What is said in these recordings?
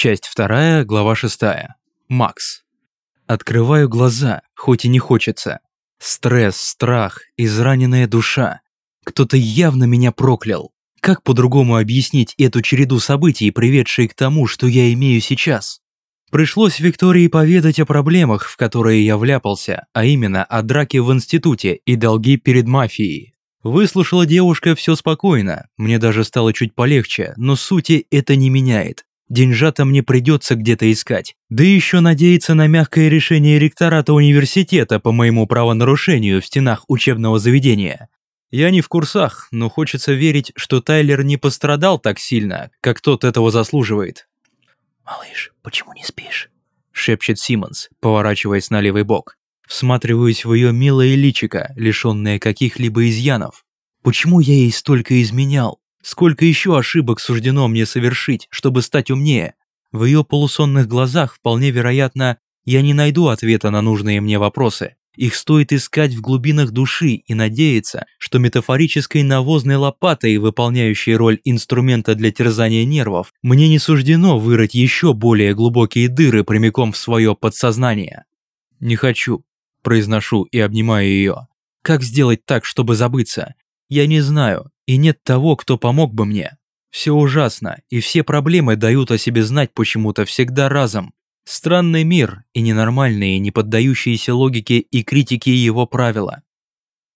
Часть 2, глава 6. Макс. Открываю глаза, хоть и не хочется. Стресс, страх, израненная душа. Кто-то явно меня проклял. Как по-другому объяснить эту череду событий, приведшие к тому, что я имею сейчас? Пришлось Виктории поведать о проблемах, в которые я вляпался, а именно о драке в институте и долги перед мафией. Выслушала девушка все спокойно, мне даже стало чуть полегче, но сути это не меняет. Деньжата мне придется где-то искать. Да еще надеяться на мягкое решение ректората университета по моему правонарушению в стенах учебного заведения. Я не в курсах, но хочется верить, что Тайлер не пострадал так сильно, как тот этого заслуживает. «Малыш, почему не спишь?» – шепчет Симмонс, поворачиваясь на левый бок. Всматриваюсь в ее милое личико, лишенное каких-либо изъянов. Почему я ей столько изменял? Сколько еще ошибок суждено мне совершить, чтобы стать умнее? В ее полусонных глазах, вполне вероятно, я не найду ответа на нужные мне вопросы. Их стоит искать в глубинах души и надеяться, что метафорической навозной лопатой, выполняющей роль инструмента для терзания нервов, мне не суждено вырыть еще более глубокие дыры прямиком в свое подсознание. «Не хочу», – произношу и обнимаю ее. «Как сделать так, чтобы забыться? Я не знаю, и нет того, кто помог бы мне. Все ужасно, и все проблемы дают о себе знать почему-то всегда разом. Странный мир и ненормальные, не поддающиеся логике и критике его правила.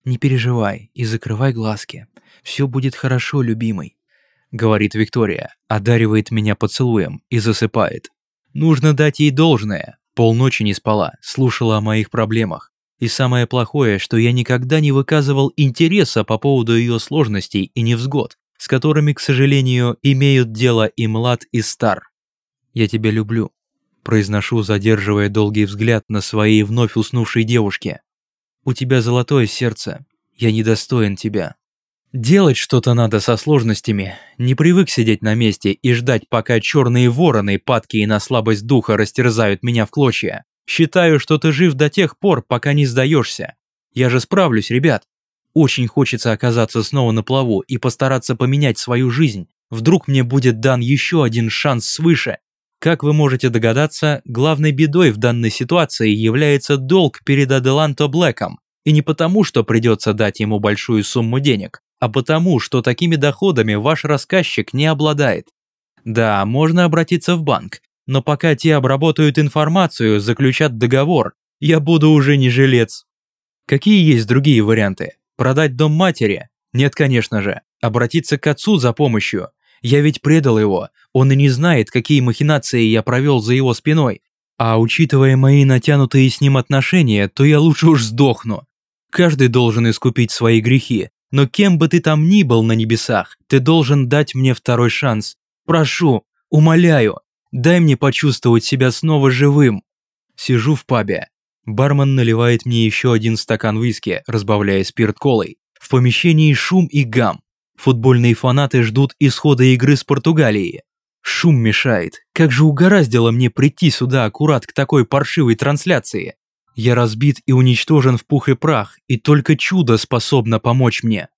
«Не переживай и закрывай глазки. Все будет хорошо, любимый», — говорит Виктория, одаривает меня поцелуем и засыпает. Нужно дать ей должное. Полночи не спала, слушала о моих проблемах. И самое плохое, что я никогда не выказывал интереса по поводу ее сложностей и невзгод, с которыми, к сожалению, имеют дело и млад, и стар. Я тебя люблю, Произношу, задерживая долгий взгляд на своей вновь уснувшей девушке. «У тебя золотое сердце. Я недостоин тебя». Делать что-то надо со сложностями. Не привык сидеть на месте и ждать, пока черные вороны, падкие на слабость духа, растерзают меня в клочья. Считаю, что ты жив до тех пор, пока не сдаешься. Я же справлюсь, ребят. Очень хочется оказаться снова на плаву и постараться поменять свою жизнь. Вдруг мне будет дан еще один шанс свыше, как вы можете догадаться, главной бедой в данной ситуации является долг перед Аделанто Блэком. И не потому, что придется дать ему большую сумму денег, а потому, что такими доходами ваш рассказчик не обладает. Да, можно обратиться в банк, но пока те обработают информацию, заключат договор, я буду уже не жилец. Какие есть другие варианты? Продать дом матери? Нет, конечно же. Обратиться к отцу за помощью? Я ведь предал его, он и не знает, какие махинации я провел за его спиной. А учитывая мои натянутые с ним отношения, то я лучше уж сдохну. Каждый должен искупить свои грехи, но кем бы ты там ни был на небесах, ты должен дать мне второй шанс. Прошу, умоляю, дай мне почувствовать себя снова живым. Сижу в пабе. Бармен наливает мне еще один стакан виски, разбавляя спирт колой. В помещении шум и гам. Футбольные фанаты ждут исхода игры с Португалией. Шум мешает. Как же угораздило мне прийти сюда аккурат к такой паршивой трансляции. Я разбит и уничтожен в пух и прах, и только чудо способно помочь мне.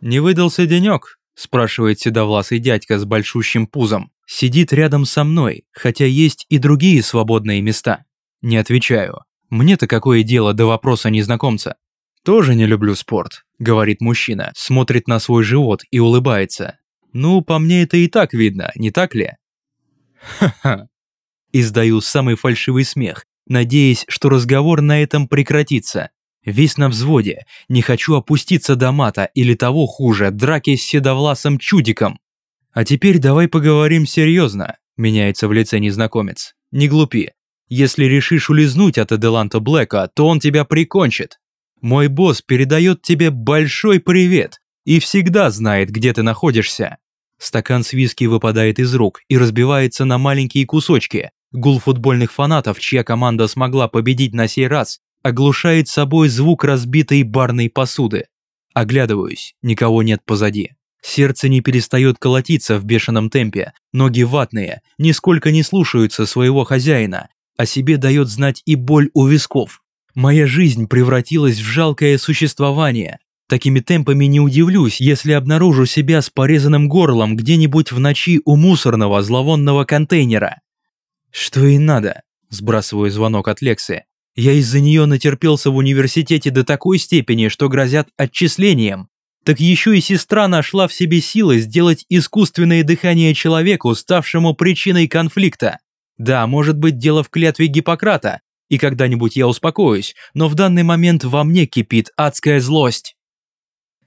«Не выдался денек?» – спрашивает седовласый дядька с большущим пузом. Сидит рядом со мной, хотя есть и другие свободные места. Не отвечаю. Мне-то какое дело до вопроса незнакомца? «Тоже не люблю спорт», – говорит мужчина, смотрит на свой живот и улыбается. «Ну, по мне это и так видно, не так ли?» «Ха-ха». Издаю самый фальшивый смех, надеясь, что разговор на этом прекратится. Весь на взводе, не хочу опуститься до мата или того хуже, драки с седовласым чудиком. А теперь давай поговорим серьезно, меняется в лице незнакомец. Не глупи. Если решишь улизнуть от Эделанта Блэка, то он тебя прикончит. Мой босс передает тебе большой привет и всегда знает, где ты находишься. Стакан с виски выпадает из рук и разбивается на маленькие кусочки. Гул футбольных фанатов, чья команда смогла победить на сей раз, оглушает собой звук разбитой барной посуды. Оглядываюсь, никого нет позади. Сердце не перестает колотиться в бешеном темпе, ноги ватные, нисколько не слушаются своего хозяина, о себе дает знать и боль у висков. Моя жизнь превратилась в жалкое существование. Такими темпами не удивлюсь, если обнаружу себя с порезанным горлом где-нибудь в ночи у мусорного зловонного контейнера. Что и надо. Сбрасываю звонок от Лексы. Я из-за нее натерпелся в университете до такой степени, что грозят отчислением. Так еще и сестра нашла в себе силы сделать искусственное дыхание человеку, ставшему причиной конфликта. Да, может быть дело в клятве Гиппократа, и когда-нибудь я успокоюсь, но в данный момент во мне кипит адская злость.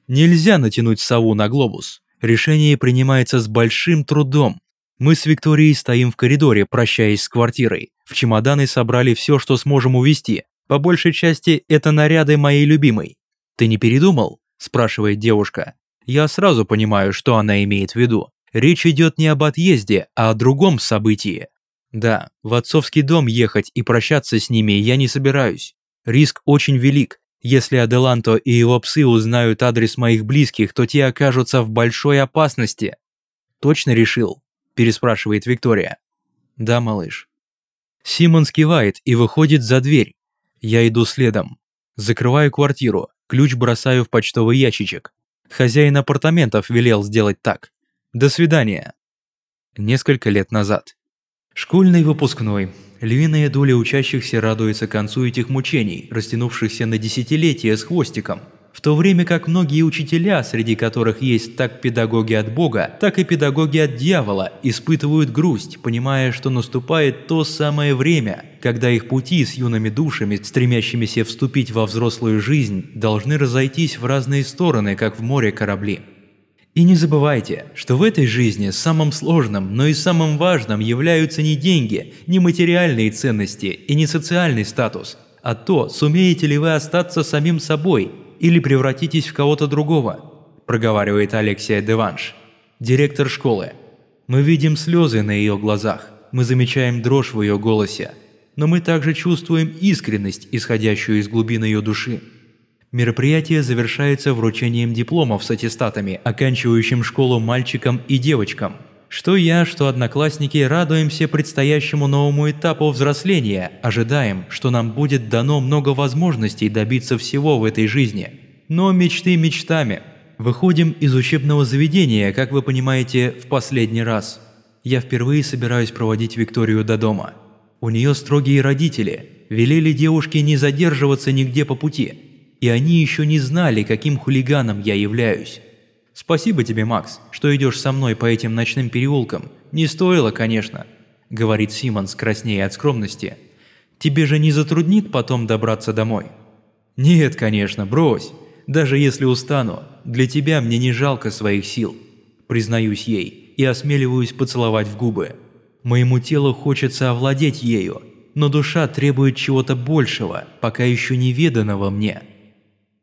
Нельзя натянуть сову на глобус. Решение принимается с большим трудом. Мы с Викторией стоим в коридоре, прощаясь с квартирой. В чемоданы собрали все, что сможем увезти. По большей части это наряды моей любимой. Ты не передумал? Спрашивает девушка. Я сразу понимаю, что она имеет в виду. Речь идет не об отъезде, а о другом событии. Да, в отцовский дом ехать и прощаться с ними я не собираюсь. Риск очень велик. Если Аделанто и его псы узнают адрес моих близких, то те окажутся в большой опасности. Точно решил? Переспрашивает Виктория. Да, малыш. Симон скивает и выходит за дверь. Я иду следом. Закрываю квартиру, ключ бросаю в почтовый ящичек. Хозяин апартаментов велел сделать так. До свидания. Несколько лет назад. Школьный выпускной. Львиная доля учащихся радуется концу этих мучений, растянувшихся на десятилетия с хвостиком. В то время как многие учителя, среди которых есть так педагоги от Бога, так и педагоги от дьявола, испытывают грусть, понимая, что наступает то самое время, когда их пути с юными душами, стремящимися вступить во взрослую жизнь, должны разойтись в разные стороны, как в море корабли. И не забывайте, что в этой жизни самым сложным, но и самым важным являются не деньги, не материальные ценности и не социальный статус, а то, сумеете ли вы остаться самим собой или превратитесь в кого-то другого, проговаривает Алексия Деванш, директор школы. Мы видим слезы на ее глазах, мы замечаем дрожь в ее голосе, но мы также чувствуем искренность, исходящую из глубин ее души. Мероприятие завершается вручением дипломов с аттестатами, оканчивающим школу мальчикам и девочкам. Что я, что одноклассники радуемся предстоящему новому этапу взросления, ожидаем, что нам будет дано много возможностей добиться всего в этой жизни. Но мечты мечтами. Выходим из учебного заведения, как вы понимаете, в последний раз. Я впервые собираюсь проводить Викторию до дома. У нее строгие родители, велели девушке не задерживаться нигде по пути – и они еще не знали, каким хулиганом я являюсь. Спасибо тебе, Макс, что идешь со мной по этим ночным переулкам. Не стоило, конечно, говорит Симонс, краснея от скромности. Тебе же не затруднит потом добраться домой? Нет, конечно, брось. Даже если устану, для тебя мне не жалко своих сил. Признаюсь ей и осмеливаюсь поцеловать в губы. Моему телу хочется овладеть ею, но душа требует чего-то большего, пока еще неведанного мне.